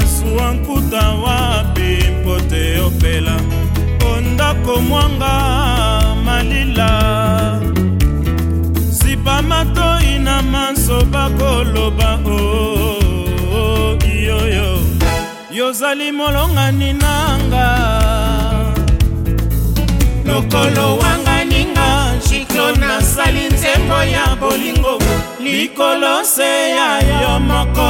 masuwa nkuta wapi mpote opela ondako mwanga malila sipa matoi na manso bakoloba o oh, oh, oh, iyoyo oh, oh. yozali molongani nanga lokolo wanga ninga jiklo nasali nzembo ya bolingo likolo se ya yo moko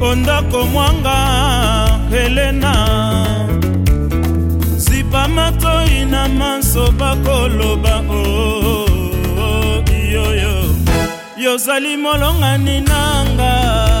ondako mwanga helena zipa matoi na manso bakoloba o oh, iyoyo oh, oh, yozali molongani nanga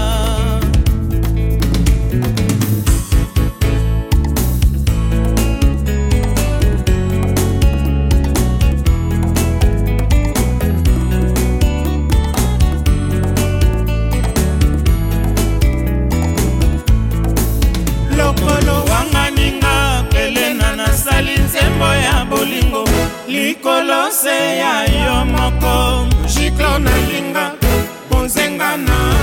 likolo se ya yo moko jiklo nalinga bonzenga na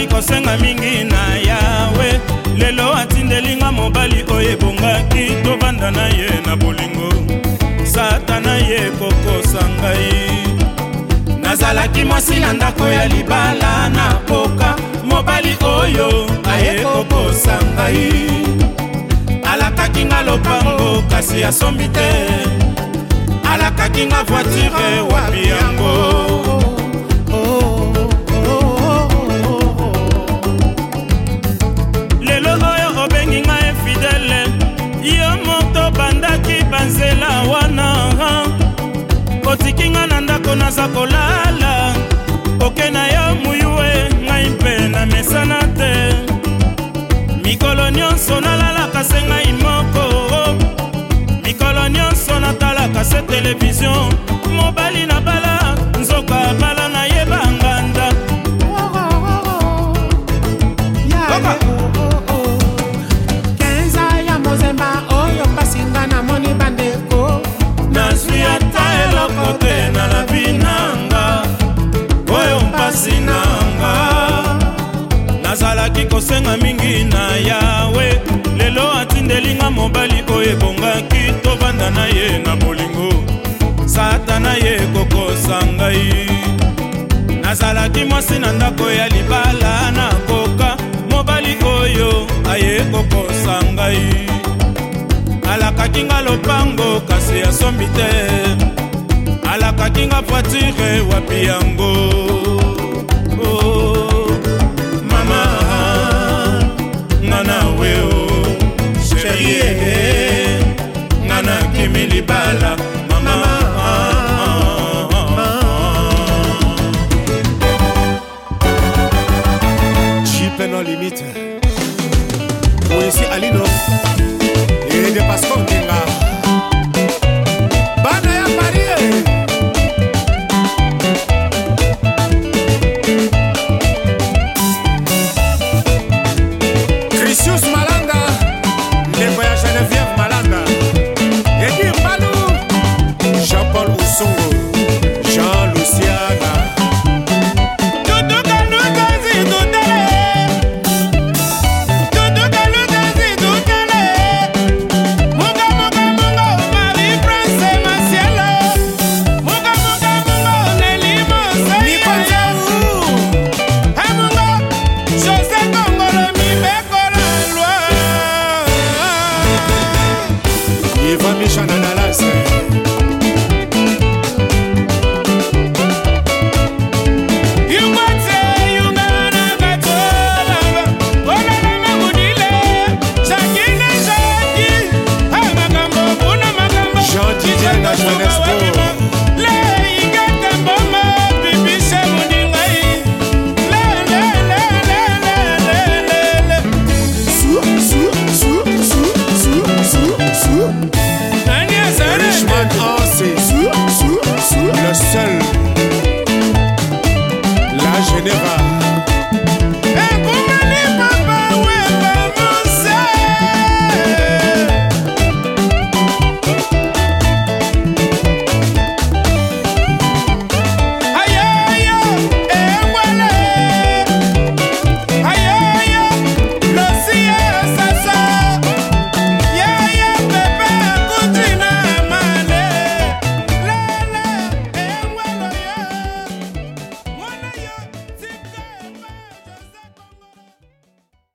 nazalaki kosenga mingi na yawe lelo atindelinga mobali oyo ebongaki tovanda na ye na bolingo satana ye kokosa ngai nazalaki mwasi na ndako ya libala na poka mobali oyo aye kokosa ngai alakaki nga lopango kasi asombi te alakaki nga voitire wapia naza kolala oke na yo muyue ngai mpe namesana te mikolo nyonso nalalaka se ngai moko mikolo nyonso natalaka se televizio mobali na bala nzoka bala na motema mingi na yawe lelo atindelinga mobali oyo ebongaki tovanda na ye na bolingo satana ye kokosa ngai nazalaki mwasi na ndako ya libala na koka mobali oyo aye kokosa ngai alakaki nga lopango kasi asombi te alakaki nga voitire wapi yango